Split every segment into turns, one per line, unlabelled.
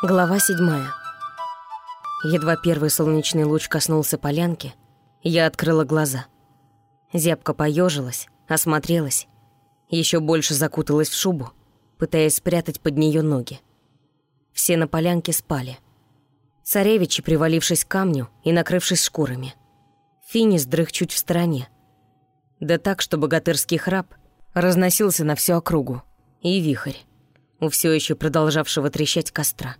Глава седьмая. Едва первый солнечный луч коснулся полянки, я открыла глаза. Зябко поежилась, осмотрелась, еще больше закуталась в шубу, пытаясь спрятать под нее ноги. Все на полянке спали. Царевичи, привалившись к камню и накрывшись шкурами. Финис дрых чуть в стороне. Да так, что богатырский храп разносился на всю округу. И вихрь, у все еще продолжавшего трещать костра.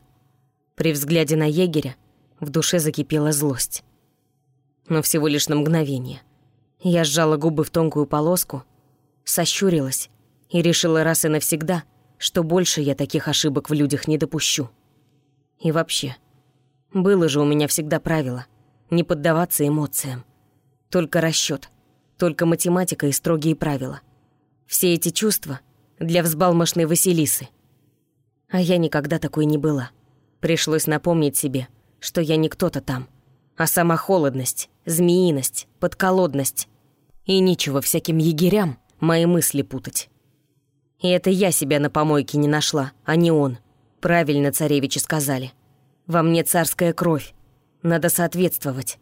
При взгляде на егеря в душе закипела злость. Но всего лишь на мгновение. Я сжала губы в тонкую полоску, сощурилась и решила раз и навсегда, что больше я таких ошибок в людях не допущу. И вообще, было же у меня всегда правило не поддаваться эмоциям. Только расчет, только математика и строгие правила. Все эти чувства для взбалмошной Василисы. А я никогда такой не была. Пришлось напомнить себе, что я не кто-то там, а сама холодность, змеиность, подколодность. И ничего всяким егерям мои мысли путать. И это я себя на помойке не нашла, а не он. Правильно царевичи сказали. Во мне царская кровь. Надо соответствовать.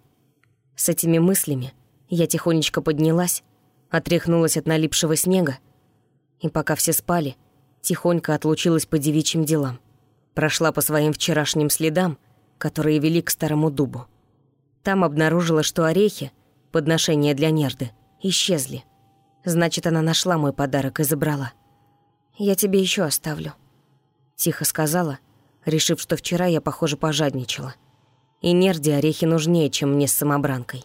С этими мыслями я тихонечко поднялась, отряхнулась от налипшего снега, и пока все спали, тихонько отлучилась по девичьим делам. Прошла по своим вчерашним следам, которые вели к старому дубу. Там обнаружила, что орехи, подношения для нерды, исчезли. Значит, она нашла мой подарок и забрала. «Я тебе еще оставлю», — тихо сказала, решив, что вчера я, похоже, пожадничала. И нерде орехи нужнее, чем мне с самобранкой.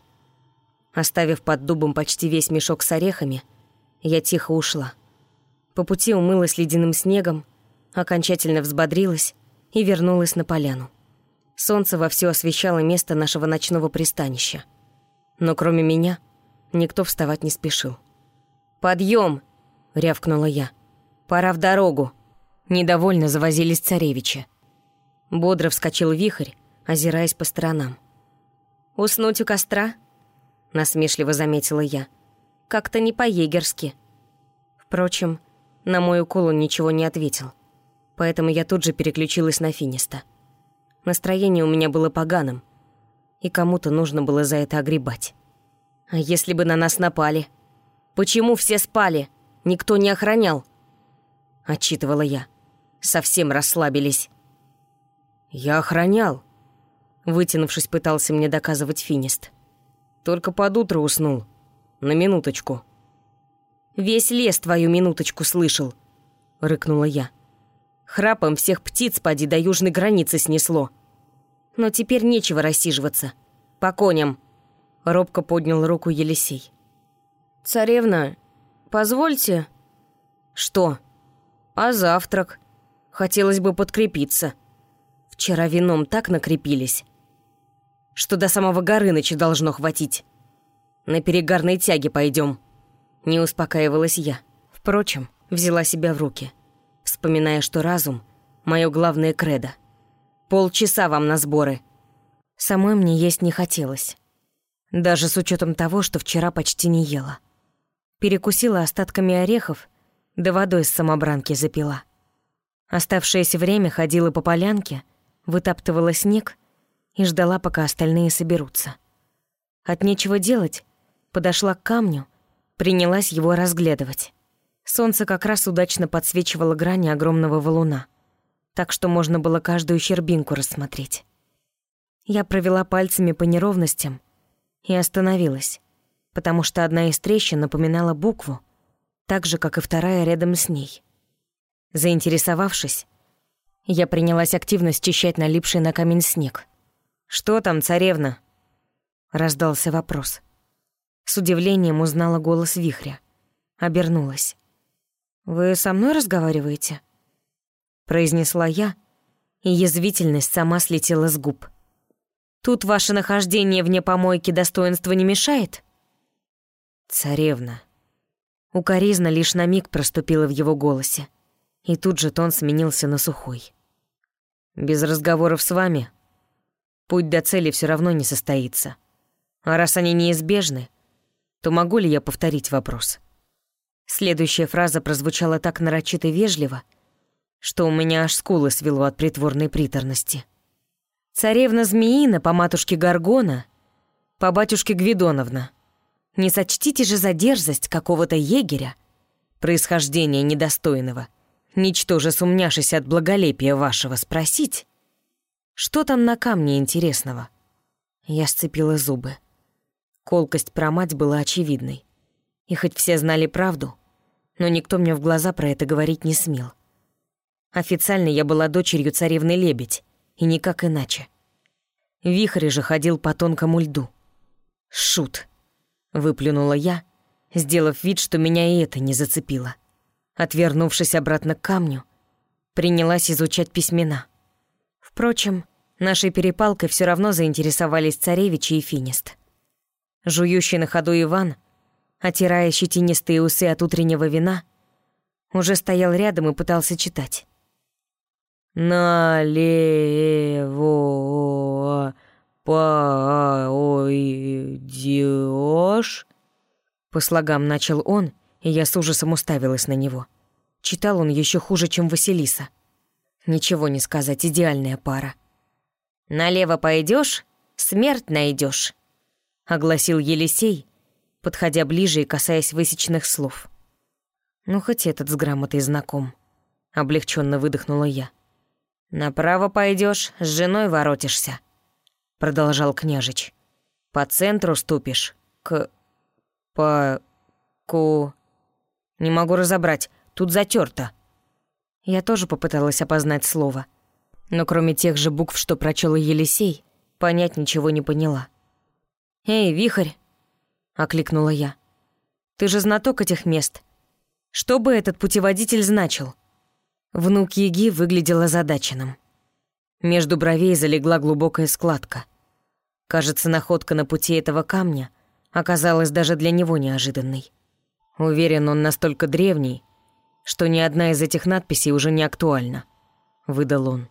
Оставив под дубом почти весь мешок с орехами, я тихо ушла. По пути умылась ледяным снегом, окончательно взбодрилась и вернулась на поляну. Солнце вовсю освещало место нашего ночного пристанища. Но кроме меня никто вставать не спешил. «Подъем!» — рявкнула я. «Пора в дорогу!» Недовольно завозились царевичи. Бодро вскочил вихрь, озираясь по сторонам. «Уснуть у костра?» — насмешливо заметила я. «Как-то не по-егерски». Впрочем, на мой укол он ничего не ответил поэтому я тут же переключилась на Финиста. Настроение у меня было поганым, и кому-то нужно было за это огребать. А если бы на нас напали? Почему все спали? Никто не охранял? Отчитывала я. Совсем расслабились. Я охранял. Вытянувшись, пытался мне доказывать Финист. Только под утро уснул. На минуточку. «Весь лес твою минуточку слышал», — рыкнула я. Храпом всех птиц поди до южной границы снесло. Но теперь нечего рассиживаться. По коням. Робко поднял руку Елисей. «Царевна, позвольте...» «Что?» «А завтрак? Хотелось бы подкрепиться. Вчера вином так накрепились, что до самого Горыныча должно хватить. На перегарной тяге пойдем. Не успокаивалась я. Впрочем, взяла себя в руки вспоминая, что разум — мое главное кредо. Полчаса вам на сборы. Самой мне есть не хотелось. Даже с учетом того, что вчера почти не ела. Перекусила остатками орехов, да водой с самобранки запила. Оставшееся время ходила по полянке, вытаптывала снег и ждала, пока остальные соберутся. От нечего делать, подошла к камню, принялась его разглядывать. Солнце как раз удачно подсвечивало грани огромного валуна, так что можно было каждую щербинку рассмотреть. Я провела пальцами по неровностям и остановилась, потому что одна из трещин напоминала букву, так же, как и вторая рядом с ней. Заинтересовавшись, я принялась активно счищать налипший на камень снег. «Что там, царевна?» — раздался вопрос. С удивлением узнала голос вихря. Обернулась. «Вы со мной разговариваете?» Произнесла я, и язвительность сама слетела с губ. «Тут ваше нахождение вне помойки достоинства не мешает?» «Царевна». Укоризна лишь на миг проступила в его голосе, и тут же тон сменился на сухой. «Без разговоров с вами путь до цели все равно не состоится. А раз они неизбежны, то могу ли я повторить вопрос?» Следующая фраза прозвучала так нарочито вежливо, что у меня аж скулы свело от притворной приторности. Царевна Змеина по матушке Гаргона, по батюшке Гвидоновна. Не сочтите же за дерзость какого-то егеря, происхождения недостойного, ничтоже сумняшись от благолепия вашего, спросить, что там на камне интересного? Я сцепила зубы. Колкость про мать была очевидной. И хоть все знали правду, но никто мне в глаза про это говорить не смел. Официально я была дочерью царевны Лебедь, и никак иначе. Вихрь же ходил по тонкому льду. «Шут!» — выплюнула я, сделав вид, что меня и это не зацепило. Отвернувшись обратно к камню, принялась изучать письмена. Впрочем, нашей перепалкой все равно заинтересовались царевичи и финист. Жующий на ходу Иван, отирая щетинистые усы от утреннего вина, уже стоял рядом и пытался читать. «Налево пойдёшь?» По слогам начал он, и я с ужасом уставилась на него. Читал он еще хуже, чем Василиса. Ничего не сказать, идеальная пара. «Налево пойдешь, смерть найдешь, огласил Елисей, подходя ближе и касаясь высеченных слов. «Ну, хоть этот с грамотой знаком», — облегченно выдохнула я. «Направо пойдешь, с женой воротишься», — продолжал княжич. «По центру ступишь, к... по... ку...» «Не могу разобрать, тут затерто. Я тоже попыталась опознать слово, но кроме тех же букв, что прочел Елисей, понять ничего не поняла. «Эй, вихрь!» — окликнула я. «Ты же знаток этих мест. Что бы этот путеводитель значил?» Внук Еги выглядел озадаченным. Между бровей залегла глубокая складка. Кажется, находка на пути этого камня оказалась даже для него неожиданной. Уверен, он настолько древний, что ни одна из этих надписей уже не актуальна, выдал он.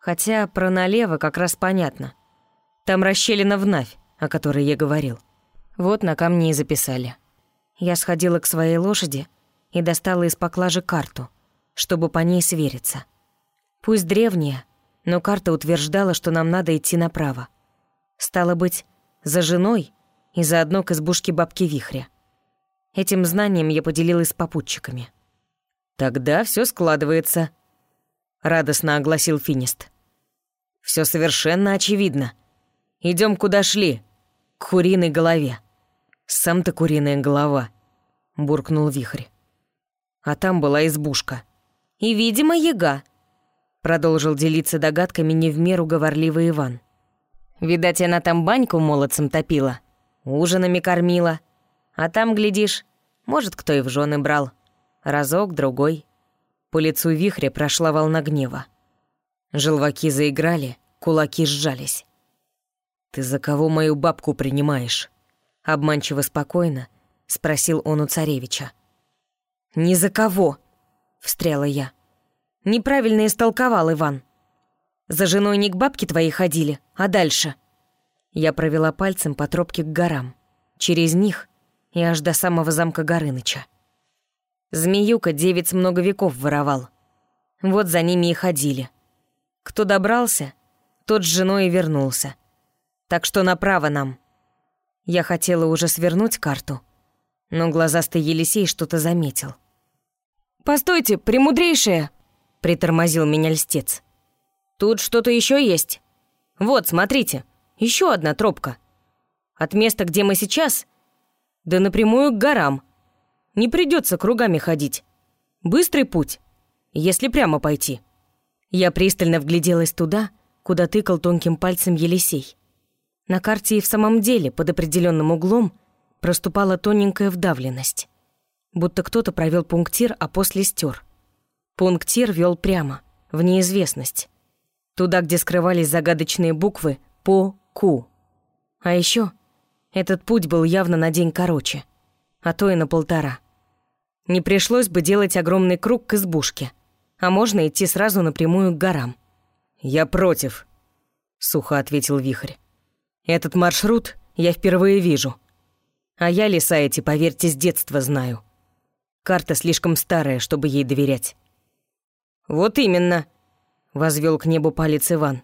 Хотя про налево как раз понятно. Там расщелина в Навь, о которой я говорил. Вот на камне и записали. Я сходила к своей лошади и достала из поклажи карту чтобы по ней свериться. Пусть древняя, но карта утверждала, что нам надо идти направо. Стало быть, за женой и заодно к избушке бабки Вихря. Этим знанием я поделилась с попутчиками. «Тогда все складывается», — радостно огласил Финист. Все совершенно очевидно. Идем куда шли, к куриной голове». «Сам-то куриная голова», — буркнул Вихрь. А там была избушка — и, видимо, яга», — продолжил делиться догадками не в меру говорливый Иван. «Видать, она там баньку молодцем топила, ужинами кормила, а там, глядишь, может, кто и в жены брал. Разок, другой». По лицу вихря прошла волна гнева. Желваки заиграли, кулаки сжались. «Ты за кого мою бабку принимаешь?» Обманчиво спокойно спросил он у царевича. «Ни за кого!» встряла я. «Неправильно истолковал Иван. За женой не к бабке твоей ходили, а дальше». Я провела пальцем по тропке к горам, через них и аж до самого замка Горыныча. Змеюка девиц много веков воровал. Вот за ними и ходили. Кто добрался, тот с женой и вернулся. Так что направо нам. Я хотела уже свернуть карту, но глазастый Елисей что-то заметил. «Постойте, премудрейшая!» — притормозил меня льстец. «Тут что-то еще есть. Вот, смотрите, еще одна тропка. От места, где мы сейчас, да напрямую к горам. Не придется кругами ходить. Быстрый путь, если прямо пойти». Я пристально вгляделась туда, куда тыкал тонким пальцем Елисей. На карте и в самом деле под определенным углом проступала тоненькая вдавленность будто кто-то провел пунктир, а после стер. Пунктир вел прямо, в неизвестность. Туда, где скрывались загадочные буквы по ку. А еще этот путь был явно на день короче, а то и на полтора. Не пришлось бы делать огромный круг к избушке, а можно идти сразу напрямую к горам. «Я против», — сухо ответил Вихрь. «Этот маршрут я впервые вижу. А я леса эти, поверьте, с детства знаю». Карта слишком старая, чтобы ей доверять. «Вот именно», — возвел к небу палец Иван.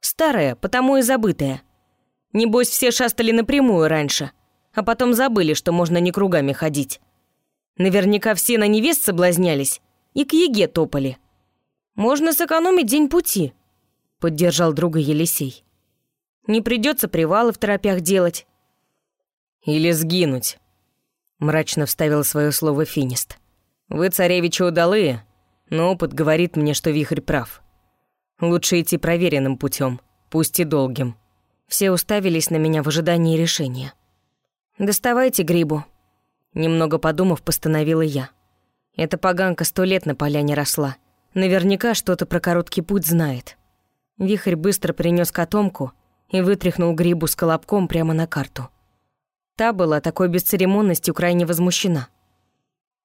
«Старая, потому и забытая. Небось, все шастали напрямую раньше, а потом забыли, что можно не кругами ходить. Наверняка все на невест соблазнялись и к еге топали. Можно сэкономить день пути», — поддержал друга Елисей. «Не придется привалы в торопях делать». «Или сгинуть», — мрачно вставил свое слово Финист. «Вы, царевичи, удалые, но опыт говорит мне, что вихрь прав. Лучше идти проверенным путем, пусть и долгим». Все уставились на меня в ожидании решения. «Доставайте грибу», — немного подумав, постановила я. Эта поганка сто лет на поляне росла. Наверняка что-то про короткий путь знает. Вихрь быстро принес котомку и вытряхнул грибу с колобком прямо на карту. Та была такой бесцеремонностью крайне возмущена.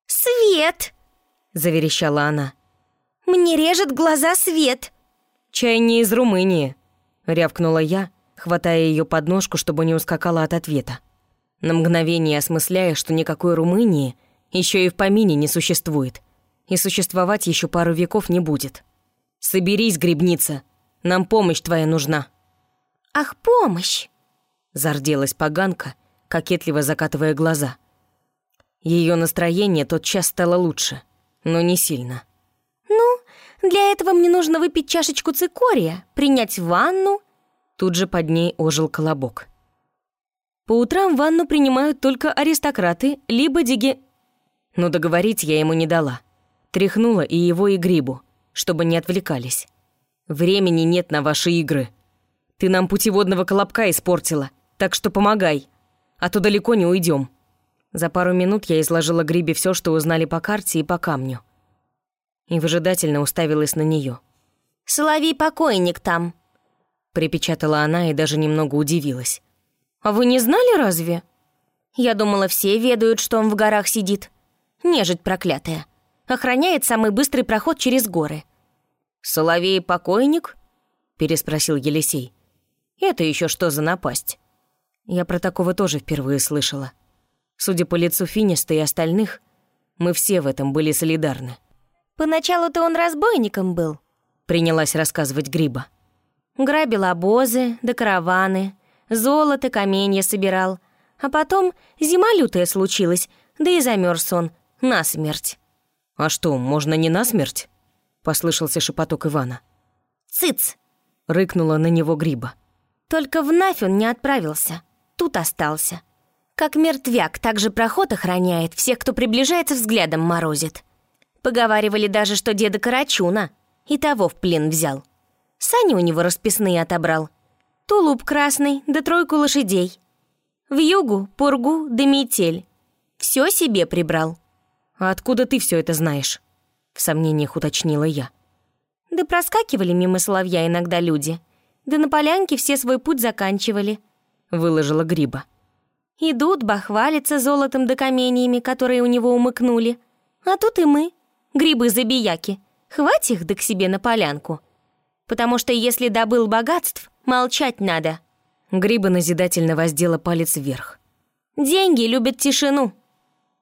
«Свет!» — заверещала она. «Мне режет глаза свет!»
«Чай не из Румынии!» — рявкнула я, хватая ее подножку, чтобы не ускакала от ответа. На мгновение осмысляя, что никакой Румынии еще и в помине не существует, и существовать еще пару веков не будет. «Соберись, грибница, нам помощь твоя нужна!»
«Ах, помощь!»
— зарделась поганка, кокетливо закатывая глаза. Ее настроение тот час стало лучше, но не сильно.
«Ну, для этого мне нужно выпить чашечку цикория, принять ванну».
Тут же под ней ожил колобок. По утрам ванну принимают только аристократы, либо диги... Но договорить я ему не дала. Тряхнула и его, и грибу, чтобы не отвлекались. Времени нет на ваши игры. Ты нам путеводного колобка испортила, так что помогай а то далеко не уйдем. За пару минут я изложила Грибе все, что узнали по карте и по камню. И выжидательно уставилась на нее.
«Соловей-покойник там», —
припечатала она и даже немного удивилась.
«А вы не знали разве?» «Я думала, все ведают, что он в горах сидит. Нежить проклятая. Охраняет самый быстрый проход через горы».
«Соловей-покойник?» — переспросил Елисей. «Это еще что за напасть?» Я про такого тоже впервые слышала. Судя по лицу Финиста и остальных, мы все в этом были солидарны.
«Поначалу-то он разбойником был», — принялась рассказывать Гриба. «Грабил обозы да караваны, золото, каменья собирал. А потом зима лютая случилась, да и замерз он насмерть».
«А что, можно не насмерть?» — послышался шепоток Ивана.
«Цыц!»
— рыкнула на него Гриба.
«Только в Нафь он не отправился тут остался. Как мертвяк, так же проход охраняет, всех, кто приближается, взглядом морозит. Поговаривали даже, что деда Карачуна и того в плен взял. Сани у него расписные отобрал. Тулуп красный, да тройку лошадей. В югу, пургу да метель. Все себе прибрал.
«А откуда ты все это знаешь?» В сомнениях уточнила я.
Да проскакивали мимо соловья иногда люди. Да на полянке все свой путь заканчивали —
выложила Гриба.
Идут, бахвалятся золотом да каменьями, которые у него умыкнули. А тут и мы, грибы-забияки. Хвать их да к себе на полянку. Потому что если добыл богатств, молчать надо.
Гриба назидательно воздела палец вверх.
Деньги любят тишину.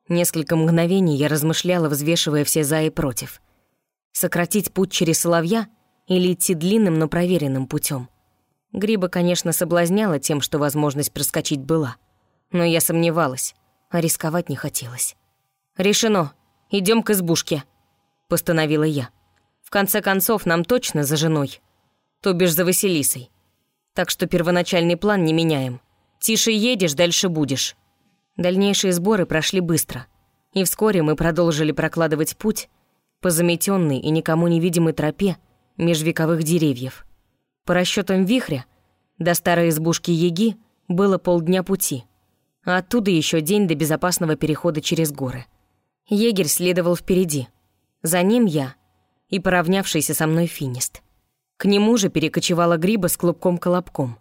Несколько мгновений я размышляла, взвешивая все за и против. Сократить путь через Соловья или идти длинным, но проверенным путем. Гриба, конечно, соблазняла тем, что возможность проскочить была. Но я сомневалась, а рисковать не хотелось. «Решено. Идем к избушке», — постановила я. «В конце концов, нам точно за женой. То бишь за Василисой. Так что первоначальный план не меняем. Тише едешь, дальше будешь». Дальнейшие сборы прошли быстро. И вскоре мы продолжили прокладывать путь по заметенной и никому невидимой тропе межвековых деревьев — по расчетам вихря, до старой избушки Еги было полдня пути, а оттуда еще день до безопасного перехода через горы. Егерь следовал впереди. За ним я и поравнявшийся со мной финист. К нему же перекочевала гриба с клубком-колобком.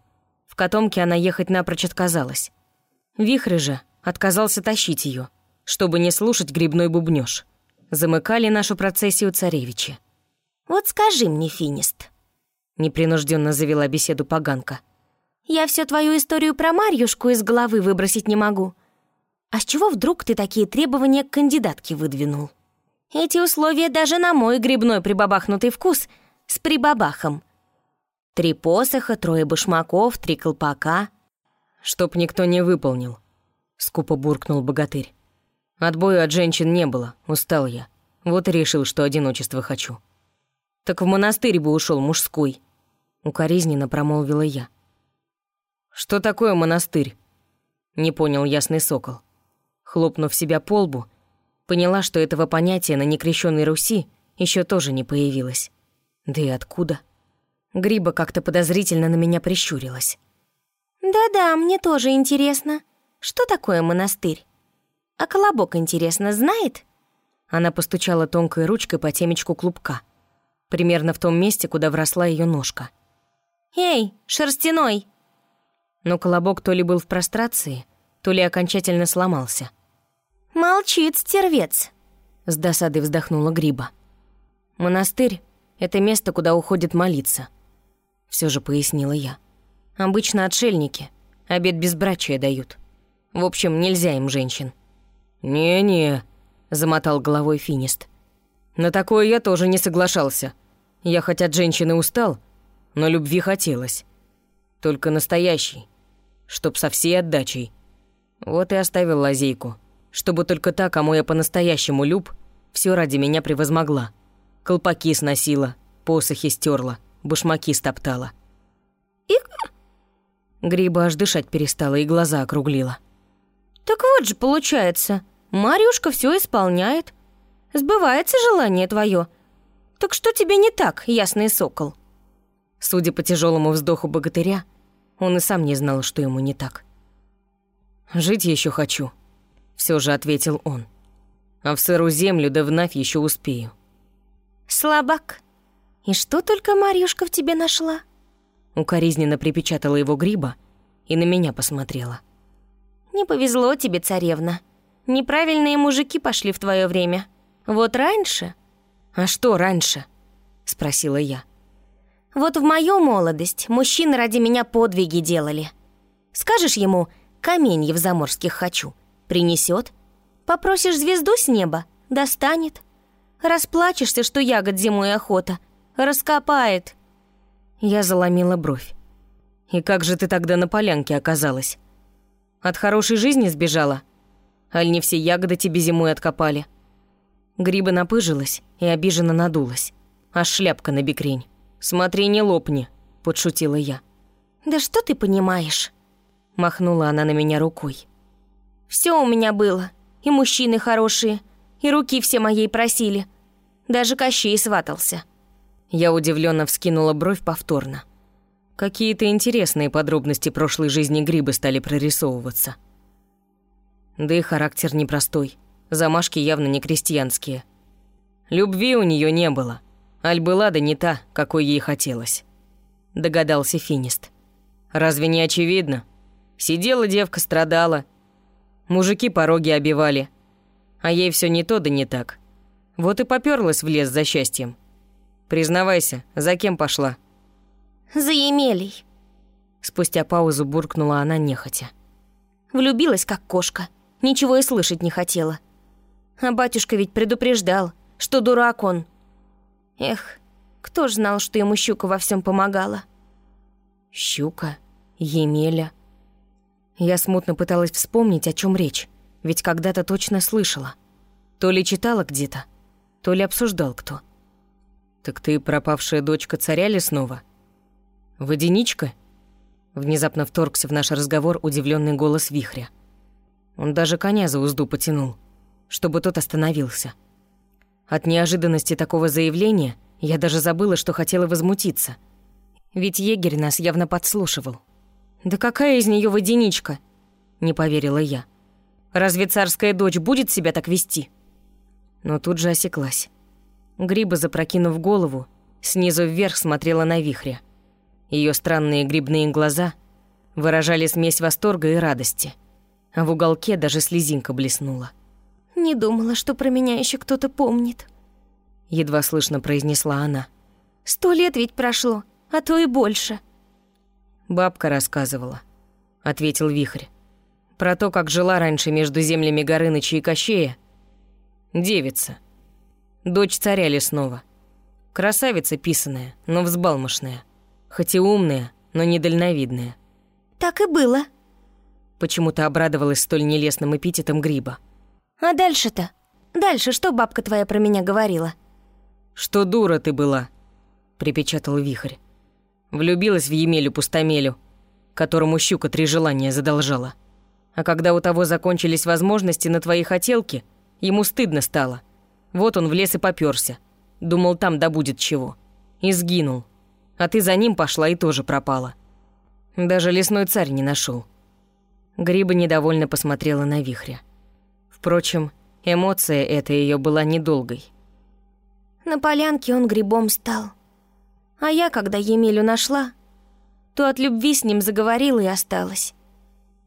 В котомке она ехать напрочь отказалась. Вихрь же отказался тащить ее, чтобы не слушать грибной бубнёж. Замыкали нашу процессию царевичи.
«Вот скажи мне, финист»,
непринужденно завела беседу поганка.
«Я всю твою историю про Марьюшку из головы выбросить не могу. А с чего вдруг ты такие требования к кандидатке выдвинул?» Эти условия даже на мой грибной прибабахнутый вкус с прибабахом. Три посоха, трое башмаков, три колпака.
Чтоб никто не выполнил, скупо буркнул богатырь. Отбоя от женщин не было, устал я. Вот и решил, что одиночество хочу. Так в монастырь бы ушел мужской. Укоризненно промолвила я. Что такое монастырь? Не понял ясный сокол. Хлопнув себя по лбу, поняла, что этого понятия на некрещенной Руси еще тоже не появилось. Да и откуда? Гриба как-то подозрительно на меня прищурилась.
«Да-да, мне тоже интересно. Что такое монастырь? А Колобок, интересно, знает?»
Она постучала тонкой ручкой по темечку клубка, примерно в том месте, куда вросла ее ножка.
«Эй, шерстяной!»
Но Колобок то ли был в прострации, то ли окончательно сломался.
«Молчит стервец!»
С досадой вздохнула Гриба. «Монастырь — это место, куда уходят молиться», — все же пояснила я. «Обычно отшельники, обед безбрачия дают. В общем, нельзя им женщин». «Не-не», — замотал головой Финист. «На такое я тоже не соглашался. Я хоть от женщины устал, но любви хотелось. Только настоящий, чтоб со всей отдачей. Вот и оставил лазейку» чтобы только та, кому я по-настоящему люб, все ради меня превозмогла. Колпаки сносила, посохи стерла, башмаки стоптала.
И...
Гриба аж дышать перестала и глаза округлила.
Так вот же получается, Марюшка все исполняет. Сбывается желание твое. Так что тебе не так, ясный сокол?
Судя по тяжелому вздоху богатыря, он и сам не знал, что ему не так. Жить еще хочу, все же ответил он. А в сырую землю да в Навь еще успею.
Слабак. И что только Марьюшка в тебе нашла?
Укоризненно припечатала его гриба и на меня посмотрела.
Не повезло тебе, царевна. Неправильные мужики пошли в твое время. Вот раньше...
А что раньше? Спросила я.
Вот в мою молодость мужчины ради меня подвиги делали. Скажешь ему, каменьев заморских хочу — Принесет. Попросишь звезду с неба, достанет. Расплачешься, что ягод зимой охота. Раскопает.
Я заломила бровь. И как же ты тогда на полянке оказалась? От хорошей жизни сбежала? Аль не все ягоды тебе зимой откопали? Гриба напыжилась и обиженно надулась. А шляпка на бекрень. «Смотри, не лопни», — подшутила я.
«Да что ты понимаешь?»
Махнула она на меня рукой.
Все у меня было. И мужчины хорошие, и руки все моей просили. Даже Кощей сватался.
Я удивленно вскинула бровь повторно. Какие-то интересные подробности прошлой жизни Грибы стали прорисовываться. Да и характер непростой. Замашки явно не крестьянские. Любви у нее не было. Аль была да не та, какой ей хотелось. Догадался Финист. Разве не очевидно? Сидела девка, страдала, Мужики пороги обивали. А ей все не то да не так. Вот и попёрлась в лес за счастьем. Признавайся, за кем пошла?
За Емелей.
Спустя паузу буркнула она нехотя.
Влюбилась, как кошка. Ничего и слышать не хотела. А батюшка ведь предупреждал, что дурак он. Эх, кто ж знал, что ему щука во всем помогала?
Щука? Емеля? Я смутно пыталась вспомнить, о чем речь, ведь когда-то точно слышала. То ли читала где-то, то ли обсуждал кто. «Так ты пропавшая дочка царя лесного?» «Водяничка?» Внезапно вторгся в наш разговор удивленный голос вихря. Он даже коня за узду потянул, чтобы тот остановился. От неожиданности такого заявления я даже забыла, что хотела возмутиться. Ведь егерь нас явно подслушивал. «Да какая из нее водяничка?» – не поверила я. «Разве царская дочь будет себя так вести?» Но тут же осеклась. Гриба, запрокинув голову, снизу вверх смотрела на вихря. Ее странные грибные глаза выражали смесь восторга и радости, а в уголке даже слезинка блеснула.
«Не думала, что про меня еще кто-то помнит», —
едва слышно произнесла она.
«Сто лет ведь прошло, а то и больше».
Бабка рассказывала, ответил Вихрь. Про то, как жила раньше между землями Горыныча и Кощея. Девица. Дочь царя лесного. Красавица писаная, но взбалмошная. Хоть и умная, но недальновидная.
Так и было.
Почему-то обрадовалась столь нелестным эпитетом гриба.
А дальше-то? Дальше что бабка твоя про меня говорила?
Что дура ты была, припечатал вихрь. Влюбилась в Емелю-пустомелю, которому щука три желания задолжала. А когда у того закончились возможности на твои хотелки, ему стыдно стало. Вот он в лес и попёрся. Думал, там добудет чего. И сгинул. А ты за ним пошла и тоже пропала. Даже лесной царь не нашел. Гриба недовольно посмотрела на вихря. Впрочем, эмоция эта ее была недолгой.
На полянке он грибом стал. А я, когда Емелю нашла, то от любви с ним заговорила и осталась.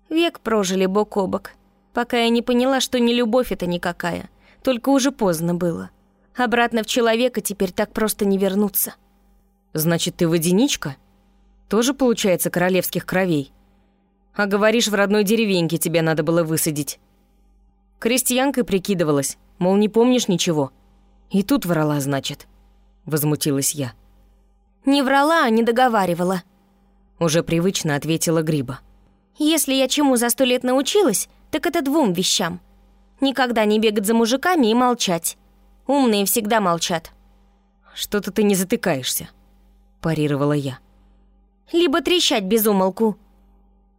Век прожили бок о бок, пока я не поняла, что не любовь это никакая, только уже поздно было. Обратно в человека теперь так просто не вернуться.
Значит, ты водяничка? Тоже, получается, королевских кровей? А говоришь, в родной деревеньке тебя надо было высадить. Крестьянкой прикидывалась, мол, не помнишь ничего. И тут врала, значит. Возмутилась я.
Не врала, а не договаривала.
Уже привычно ответила Гриба.
Если я чему за сто лет научилась, так это двум вещам. Никогда не бегать за мужиками и молчать. Умные всегда молчат.
Что-то ты не затыкаешься, парировала я.
Либо трещать без умолку,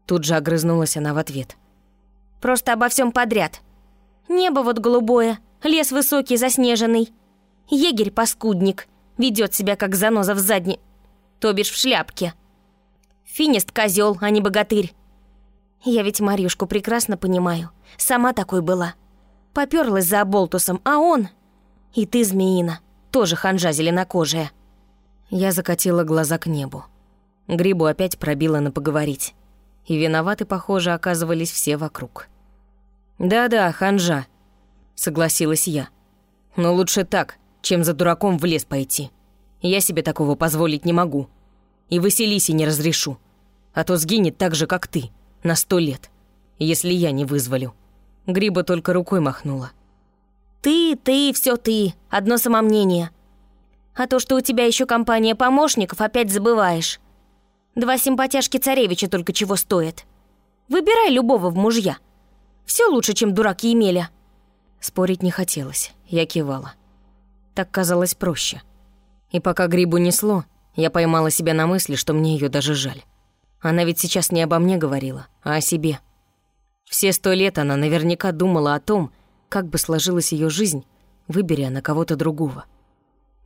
Тут же огрызнулась она в ответ.
«Просто обо всем подряд. Небо вот голубое, лес высокий, заснеженный. Егерь-паскудник, ведет себя как заноза в задне... то бишь в шляпке. Финист козел, а не богатырь. Я ведь Марьюшку прекрасно понимаю. Сама такой была. Попёрлась за оболтусом, а он... И ты, змеина, тоже ханжа зеленокожая».
Я закатила глаза к небу. Грибу опять пробила на поговорить и виноваты, похоже, оказывались все вокруг. «Да-да, ханжа», — согласилась я. «Но лучше так, чем за дураком в лес пойти. Я себе такого позволить не могу. И Василисе не разрешу. А то сгинет так же, как ты, на сто лет, если я не вызволю». Гриба только рукой махнула.
«Ты, ты, все ты, одно самомнение. А то, что у тебя еще компания помощников, опять забываешь. Два симпатяшки царевича только чего стоят. Выбирай любого в мужья. Все лучше, чем дурак Емеля».
Спорить не хотелось, я кивала. Так казалось проще. И пока грибу несло, я поймала себя на мысли, что мне ее даже жаль. Она ведь сейчас не обо мне говорила, а о себе. Все сто лет она наверняка думала о том, как бы сложилась ее жизнь, выбери она кого-то другого.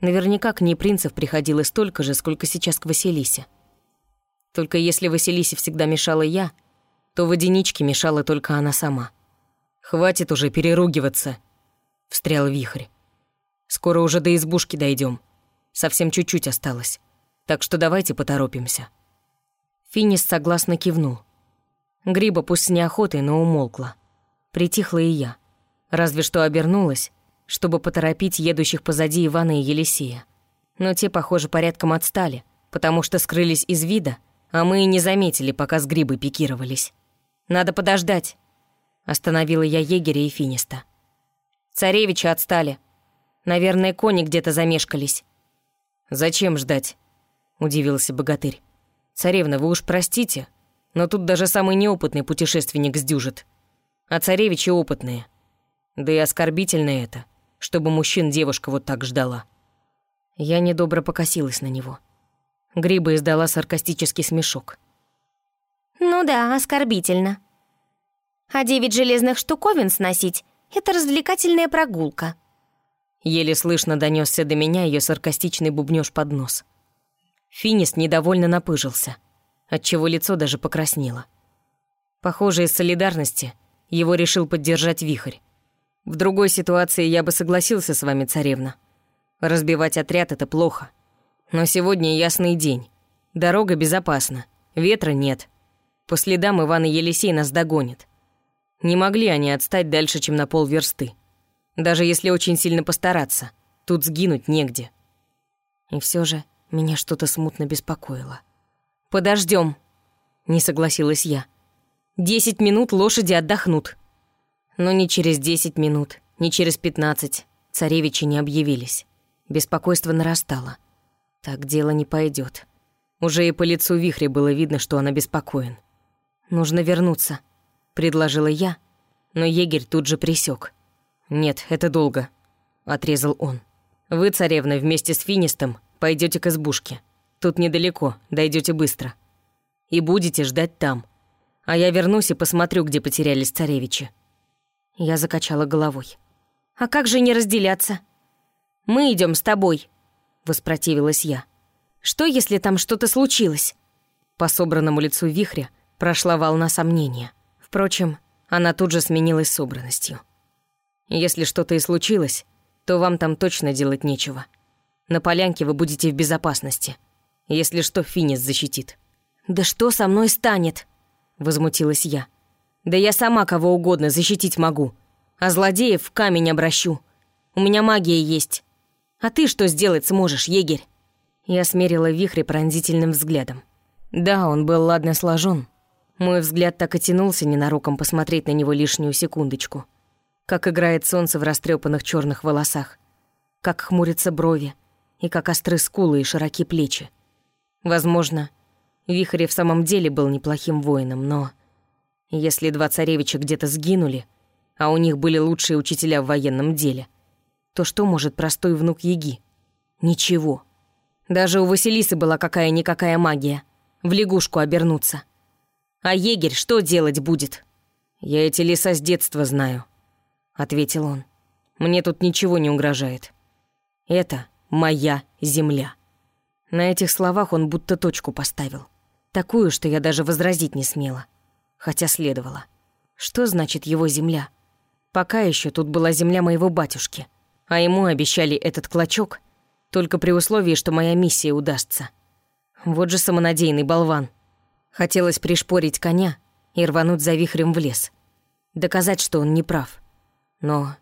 Наверняка к ней принцев приходилось столько же, сколько сейчас к Василисе. Только если Василисе всегда мешала я, то водяничке мешала только она сама. «Хватит уже переругиваться», — встрял вихрь. «Скоро уже до избушки дойдем. Совсем чуть-чуть осталось. Так что давайте поторопимся». Финис согласно кивнул. Гриба пусть с неохотой, но умолкла. Притихла и я. Разве что обернулась, чтобы поторопить едущих позади Ивана и Елисея. Но те, похоже, порядком отстали, потому что скрылись из вида а мы и не заметили, пока с грибы пикировались. Надо подождать. Остановила я егеря и финиста. Царевичи отстали. Наверное, кони где-то замешкались. «Зачем ждать?» — удивился богатырь. «Царевна, вы уж простите, но тут даже самый неопытный путешественник сдюжит. А царевичи опытные. Да и оскорбительно это, чтобы мужчин девушка вот так ждала». Я недобро покосилась на него. Гриба издала саркастический смешок.
«Ну да, оскорбительно. А девять железных штуковин сносить — это развлекательная прогулка».
Еле слышно донесся до меня ее саркастичный бубнёж под нос. Финис недовольно напыжился, отчего лицо даже покраснело. Похоже, из солидарности его решил поддержать вихрь. В другой ситуации я бы согласился с вами, царевна. Разбивать отряд — это плохо. Но сегодня ясный день. Дорога безопасна, ветра нет. По следам Иван и Елисей нас догонят. Не могли они отстать дальше, чем на полверсты. Даже если очень сильно постараться, тут сгинуть негде. И все же меня что-то смутно беспокоило. Подождем, не согласилась я. Десять минут лошади отдохнут. Но не через десять минут, не через пятнадцать. Царевичи не объявились. Беспокойство нарастало. Так дело не пойдет. Уже и по лицу вихря было видно, что он обеспокоен. «Нужно вернуться», — предложила я, но егерь тут же присек. «Нет, это долго», — отрезал он. «Вы, царевна, вместе с Финистом пойдете к избушке. Тут недалеко, дойдете быстро. И будете ждать там. А я вернусь и посмотрю, где потерялись царевичи». Я закачала головой. «А как же не разделяться?» «Мы идем с тобой», — воспротивилась я. «Что, если там что-то случилось?» По собранному лицу вихря прошла волна сомнения. Впрочем, она тут же сменилась собранностью. «Если что-то и случилось, то вам там точно делать нечего. На полянке вы будете в безопасности. Если что, Финис защитит». «Да что со мной станет?» — возмутилась я. «Да я сама кого угодно защитить могу, а злодеев в камень обращу. У меня магия есть. А ты что сделать сможешь, егерь?» Я смерила вихрь пронзительным взглядом. Да, он был ладно сложен. Мой взгляд так и тянулся ненароком посмотреть на него лишнюю секундочку. Как играет солнце в растрепанных черных волосах, как хмурятся брови, и как остры скулы и широки плечи. Возможно, Вихрь в самом деле был неплохим воином, но... Если два царевича где-то сгинули, а у них были лучшие учителя в военном деле, то что может простой внук Еги? Ничего. Даже у Василисы была какая-никакая магия. В лягушку обернуться. А егерь что делать будет? «Я эти леса с детства знаю», — ответил он. «Мне тут ничего не угрожает. Это моя земля». На этих словах он будто точку поставил. Такую, что я даже возразить не смела. Хотя следовало. Что значит его земля? Пока еще тут была земля моего батюшки, а ему обещали этот клочок только при условии, что моя миссия удастся. Вот же самонадеянный болван. Хотелось пришпорить коня и рвануть за вихрем в лес. Доказать, что он не прав. Но...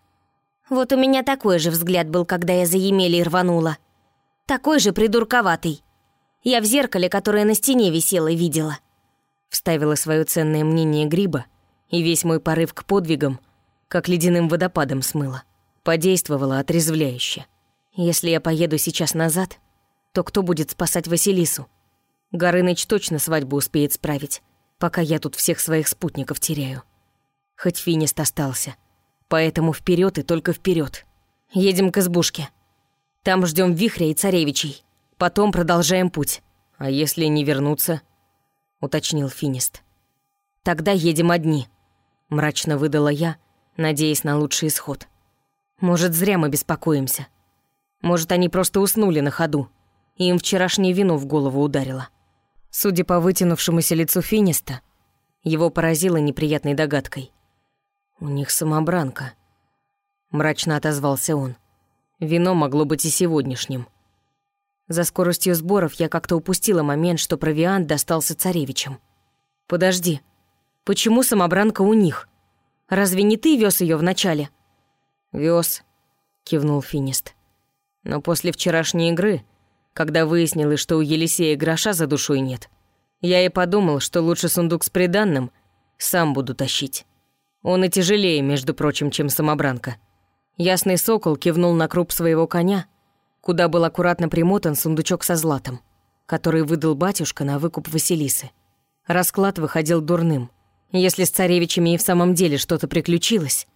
Вот у меня такой же взгляд был, когда я за Емелей рванула. Такой же придурковатый. Я в зеркале, которое на стене висело, видела.
Вставила свое ценное мнение Гриба, и весь мой порыв к подвигам, как ледяным водопадом смыло. Подействовала отрезвляюще. Если я поеду сейчас назад, то кто будет спасать Василису? Горыныч точно свадьбу успеет справить, пока я тут всех своих спутников теряю. Хоть Финист остался. Поэтому вперед и только вперед. Едем к избушке. Там ждем вихря и царевичей. Потом продолжаем путь. А если не вернуться? Уточнил Финист. Тогда едем одни. Мрачно выдала я, надеясь на лучший исход. Может, зря мы беспокоимся. Может, они просто уснули на ходу, им вчерашнее вино в голову ударило. Судя по вытянувшемуся лицу Финиста, его поразило неприятной догадкой. «У них самобранка», — мрачно отозвался он. Вино могло быть и сегодняшним. За скоростью сборов я как-то упустила момент, что провиант достался царевичам. «Подожди, почему самобранка у них? Разве не ты вез ее вначале?» «Вез», — кивнул Финист. «Но после вчерашней игры, когда выяснилось, что у Елисея гроша за душой нет, я и подумал, что лучше сундук с приданным сам буду тащить. Он и тяжелее, между прочим, чем самобранка». Ясный сокол кивнул на круп своего коня, куда был аккуратно примотан сундучок со златом, который выдал батюшка на выкуп Василисы. Расклад выходил дурным. Если с царевичами и в самом деле что-то приключилось,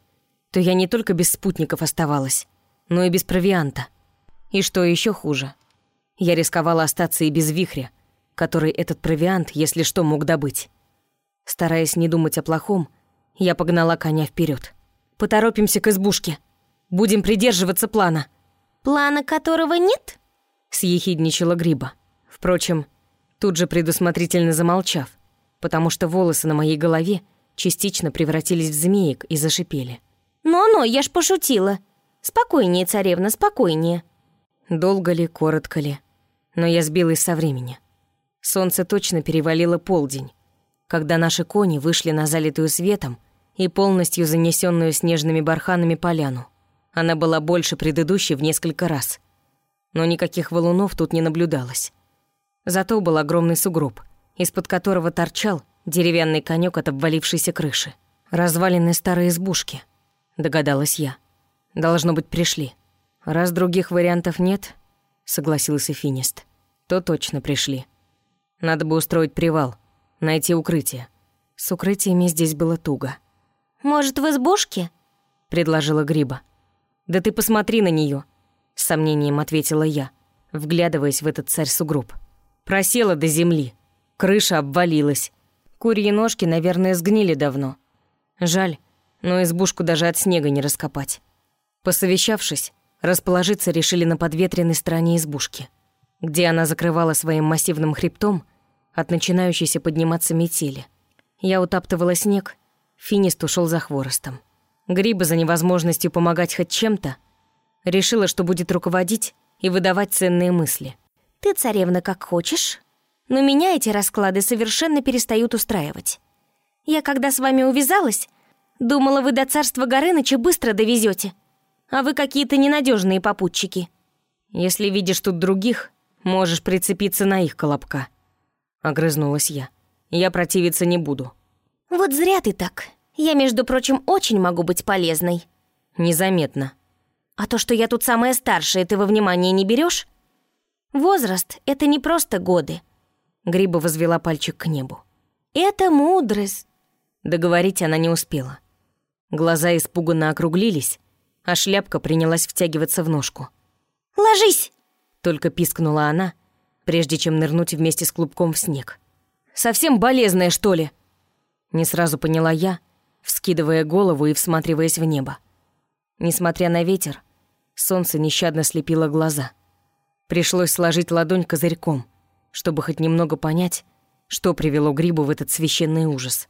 то я не только без спутников оставалась, но и без провианта. И что еще хуже, я рисковала остаться и без вихря, который этот провиант, если что, мог добыть. Стараясь не думать о плохом, я погнала коня вперед. «Поторопимся к избушке», Будем придерживаться плана».
«Плана которого нет?»
— съехидничала Гриба. Впрочем, тут же предусмотрительно замолчав, потому что волосы на моей голове частично превратились в змеек и зашипели.
«Но-но, я ж пошутила. Спокойнее, царевна, спокойнее».
Долго ли, коротко ли, но я сбилась со времени. Солнце точно перевалило полдень, когда наши кони вышли на залитую светом и полностью занесенную снежными барханами поляну. Она была больше предыдущей в несколько раз. Но никаких валунов тут не наблюдалось. Зато был огромный сугроб, из-под которого торчал деревянный конек от обвалившейся крыши. Развалины старой избушки, догадалась я. Должно быть, пришли. «Раз других вариантов нет», — согласился Финист, — «то точно пришли. Надо бы устроить привал, найти укрытие». С укрытиями здесь было туго.
«Может, в избушке?»
— предложила Гриба. «Да ты посмотри на нее, с сомнением ответила я, вглядываясь в этот царь сугроб. Просела до земли, крыша обвалилась. Курьи ножки, наверное, сгнили давно. Жаль, но избушку даже от снега не раскопать. Посовещавшись, расположиться решили на подветренной стороне избушки, где она закрывала своим массивным хребтом от начинающейся подниматься метели. Я утаптывала снег, Финист ушел за хворостом. Гриба за невозможностью помогать хоть чем-то решила, что будет руководить и выдавать ценные мысли.
«Ты, царевна, как хочешь, но меня эти расклады совершенно перестают устраивать. Я, когда с вами увязалась, думала, вы до царства Горыныча быстро довезете, а вы какие-то ненадежные попутчики.
Если видишь тут других, можешь прицепиться на их колобка». Огрызнулась я. «Я противиться не буду».
«Вот зря ты так. Я, между прочим, очень могу быть полезной».
«Незаметно».
«А то, что я тут самая старшая, ты во внимание не берешь? Возраст — это не просто годы».
Гриба возвела пальчик к небу.
«Это мудрость».
Договорить она не успела. Глаза испуганно округлились, а шляпка принялась втягиваться в ножку.
«Ложись!»
— только пискнула она, прежде чем нырнуть вместе с клубком в снег. «Совсем болезная, что ли?» Не сразу поняла я, вскидывая голову и всматриваясь в небо. Несмотря на ветер, солнце нещадно слепило глаза. Пришлось сложить ладонь козырьком, чтобы хоть немного понять, что привело Грибу в этот священный ужас.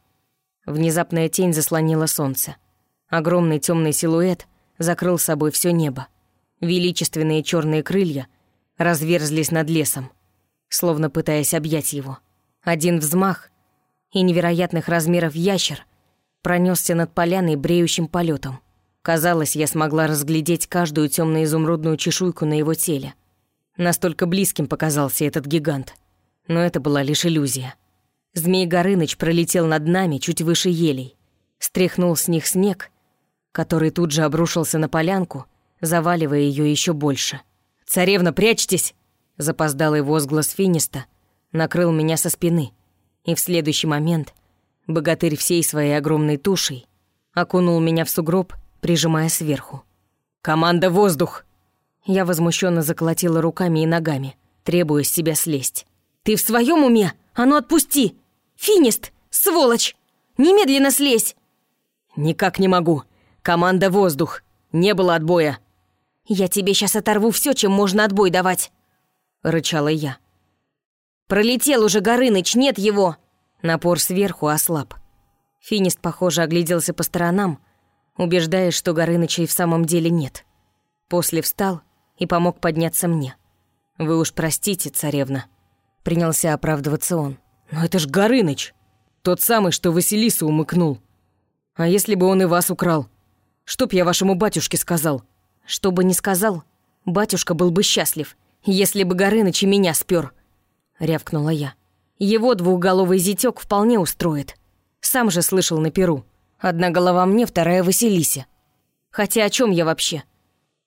Внезапная тень заслонила солнце. Огромный темный силуэт закрыл собой все небо. Величественные черные крылья разверзлись над лесом, словно пытаясь объять его. Один взмах — и невероятных размеров ящер пронесся над поляной бреющим полетом. Казалось, я смогла разглядеть каждую темно-изумрудную чешуйку на его теле. Настолько близким показался этот гигант. Но это была лишь иллюзия. Змей Горыныч пролетел над нами чуть выше елей, стряхнул с них снег, который тут же обрушился на полянку, заваливая ее еще больше. «Царевна, прячьтесь!» Запоздалый возглас Финиста накрыл меня со спины — и в следующий момент богатырь всей своей огромной тушей окунул меня в сугроб, прижимая сверху. «Команда воздух!» Я возмущенно заколотила руками и ногами, требуя с себя слезть. «Ты в своем уме? А ну отпусти! Финист! Сволочь! Немедленно слезь!» «Никак не могу! Команда воздух! Не было отбоя!»
«Я тебе сейчас оторву все, чем можно отбой давать!»
Рычала я.
«Пролетел уже Горыныч, нет его!»
Напор сверху ослаб. Финист, похоже, огляделся по сторонам, убеждаясь, что Горыныча и в самом деле нет. После встал и помог подняться мне. «Вы уж простите, царевна», — принялся оправдываться он. «Но это ж Горыныч! Тот самый, что Василису умыкнул. А если бы он и вас украл? Что б я вашему батюшке сказал?» «Что бы ни сказал, батюшка был бы счастлив, если бы Горыныч и меня спер. — рявкнула я. «Его двухголовый зятёк вполне устроит. Сам же слышал на перу. Одна голова мне, вторая Василисе. Хотя о чем я вообще?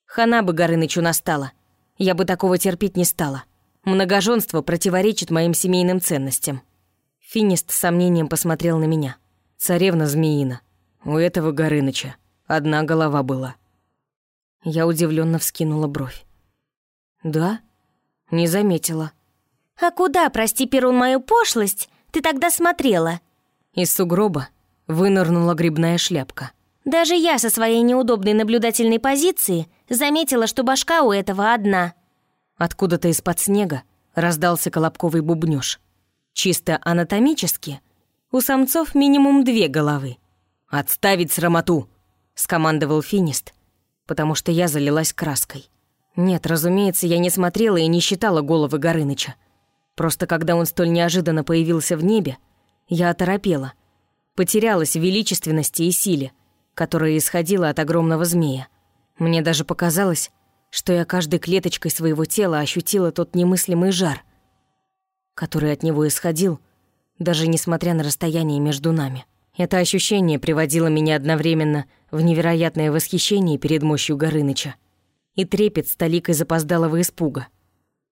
Хана бы Горынычу настала. Я бы такого терпеть не стала. Многоженство противоречит моим семейным ценностям». Финист с сомнением посмотрел на меня. «Царевна Змеина. У этого Горыныча одна голова была». Я удивленно вскинула бровь. «Да? Не заметила».
«А куда, прости, Перун, мою пошлость, ты тогда смотрела?»
Из сугроба вынырнула грибная шляпка.
Даже я со своей неудобной наблюдательной позиции заметила, что башка у этого одна.
Откуда-то из-под снега раздался колобковый бубнёж. Чисто анатомически у самцов минимум две головы. «Отставить срамоту!» — скомандовал финист, потому что я залилась краской. Нет, разумеется, я не смотрела и не считала головы Горыныча. Просто когда он столь неожиданно появился в небе, я оторопела. Потерялась в величественности и силе, которая исходила от огромного змея. Мне даже показалось, что я каждой клеточкой своего тела ощутила тот немыслимый жар, который от него исходил, даже несмотря на расстояние между нами. Это ощущение приводило меня одновременно в невероятное восхищение перед мощью Горыныча и трепет с запоздалого испуга.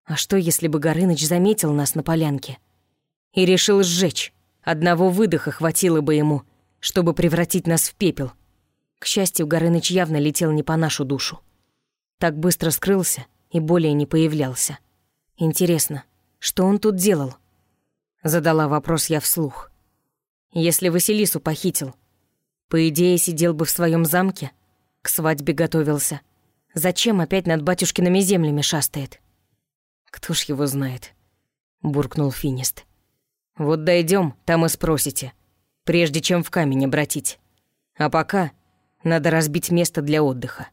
А что, если бы Горыныч заметил нас на полянке и решил сжечь? Одного выдоха хватило бы ему, чтобы превратить нас в пепел. К счастью, Горыныч явно летел не по нашу душу. Так быстро скрылся и более не появлялся. Интересно, что он тут делал? Задала вопрос я вслух. Если Василису похитил, по идее, сидел бы в своем замке, к свадьбе готовился. Зачем опять над батюшкиными землями шастает? Кто ж его знает? буркнул Финист. Вот дойдем, там и спросите, прежде чем в камень обратить. А пока надо разбить место для отдыха.